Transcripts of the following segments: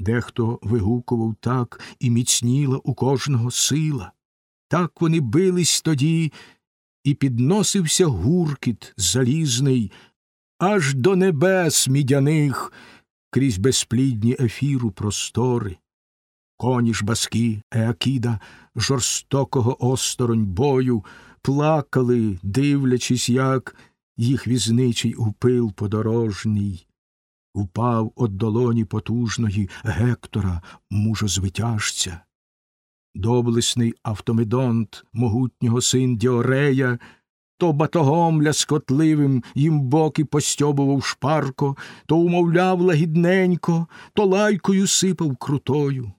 Дехто вигукував так і міцніла у кожного сила. Так вони бились тоді, і підносився гуркіт залізний, аж до небес мідяних крізь безплідні ефіру простори. Коні ж баски Еакіда, жорстокого осторонь бою, плакали, дивлячись, як їх візничий упил подорожній. Упав од долоні потужної Гектора, мужозвитяжця. Доблесний автомедонт, могутнього син Діорея, то батогом ляскотливим їм боки постьобував шпарко, то умовляв лагідненько, то лайкою сипав крутою.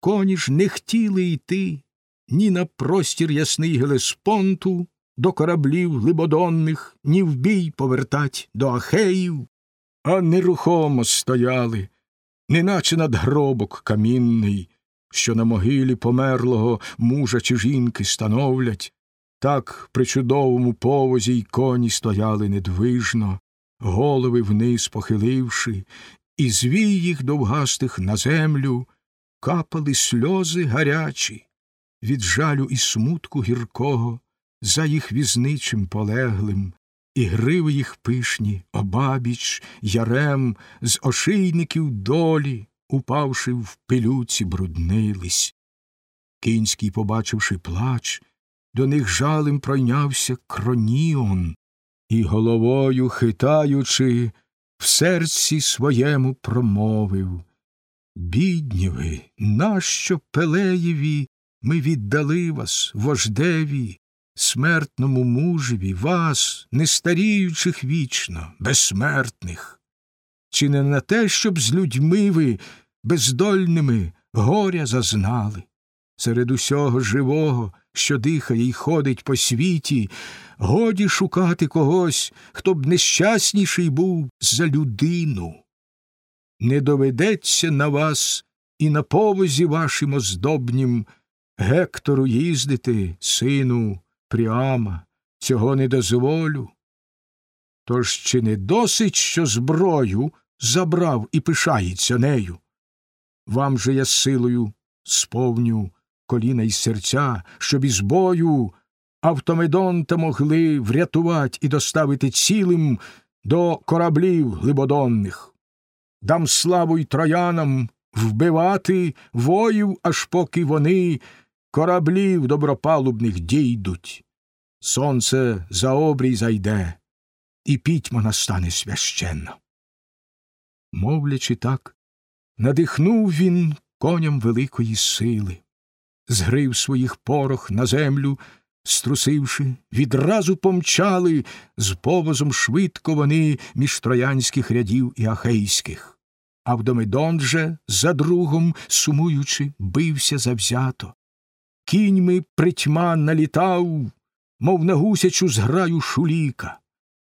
Коні ж не хотіли йти ні на простір ясний Гелеспонту, до кораблів глибодонних, ні в бій повертать до Ахеїв, а нерухомо стояли, неначе надгробок камінний, що на могилі померлого мужа чи жінки становлять, так при чудовому повозі й коні стояли недвижно, голови вниз похиливши, і звій їх довгастих на землю капали сльози гарячі, від жалю і смутку гіркого за їх візничим полеглим, і гриви їх пишні, обабіч, ярем, з ошийників долі, упавши в пилюці, бруднились. Кінський, побачивши плач, до них жалем пройнявся кроніон, і головою хитаючи, в серці своєму промовив Бідні ви, нащо Пелеєві ми віддали вас, вождеві, смертному мужеві, вас, не старіючих вічно, безсмертних? Чи не на те, щоб з людьми ви бездольними горя зазнали? Серед усього живого, що дихає й ходить по світі, годі шукати когось, хто б нещасніший був за людину. Не доведеться на вас і на повозі вашим оздобнім Гектору їздити, сину Пріама, цього не дозволю. Тож чи не досить, що зброю забрав і пишається нею? Вам же я силою сповню коліна й серця, щоб із бою автомедонта могли врятувати і доставити цілим до кораблів глибодонних. Дам славу й троянам вбивати воїв, аж поки вони кораблів добропалубних дійдуть. Сонце за обрій зайде, і пітьма настане священна. Мовлячи так, надихнув він коням великої сили, згрив своїх порох на землю, струсивши, відразу помчали з повозом швидко вони між троянських рядів і ахейських. Авдомедон же, за другом, сумуючи, бився завзято. Кіньми притьма налітав, мов на гусячу зграю шуліка.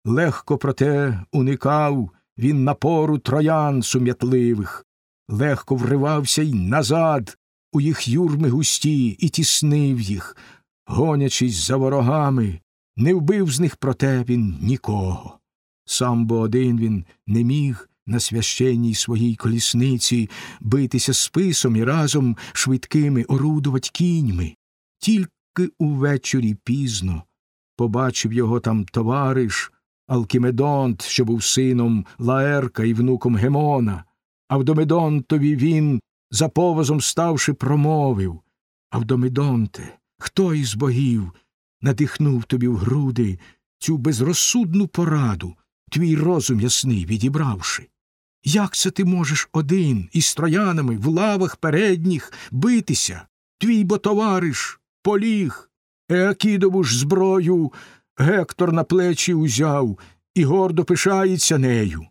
Легко, проте, уникав він напору троян сум'ятливих, легко вривався й назад у їх юрми густі і тіснив їх, гонячись за ворогами, не вбив з них проте він нікого. Сам бо один він не міг на священній своїй колісниці битися списом і разом швидкими орудувати кіньми. Тільки увечері пізно побачив його там товариш Алкімедонт, що був сином Лаерка і внуком Гемона. Авдомедонтові він, за повозом ставши, промовив Авдомедонте, хто із богів надихнув тобі в груди цю безрозсудну пораду, твій розум ясний відібравши? Як це ти можеш один із троянами в лавах передніх битися? Твій бо товариш поліг, Еакідову ж зброю Гектор на плечі узяв і гордо пишається нею.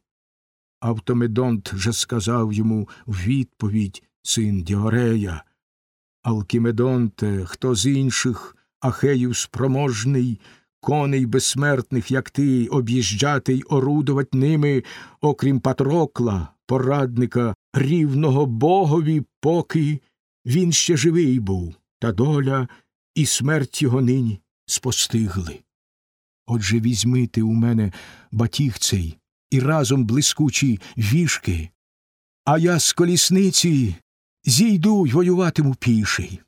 Автомедонт же сказав йому в відповідь син Діорея Алкімедонте, хто з інших ахеїв спроможний, коней безсмертних, як ти, об'їжджати й орудувати ними, окрім Патрокла, порадника, рівного богові, поки він ще живий був, та доля і смерть його нині спостигли. Отже візьми ти у мене батіг цей і разом блискучі вішки А я з колісниці зійду й воюватиму піший.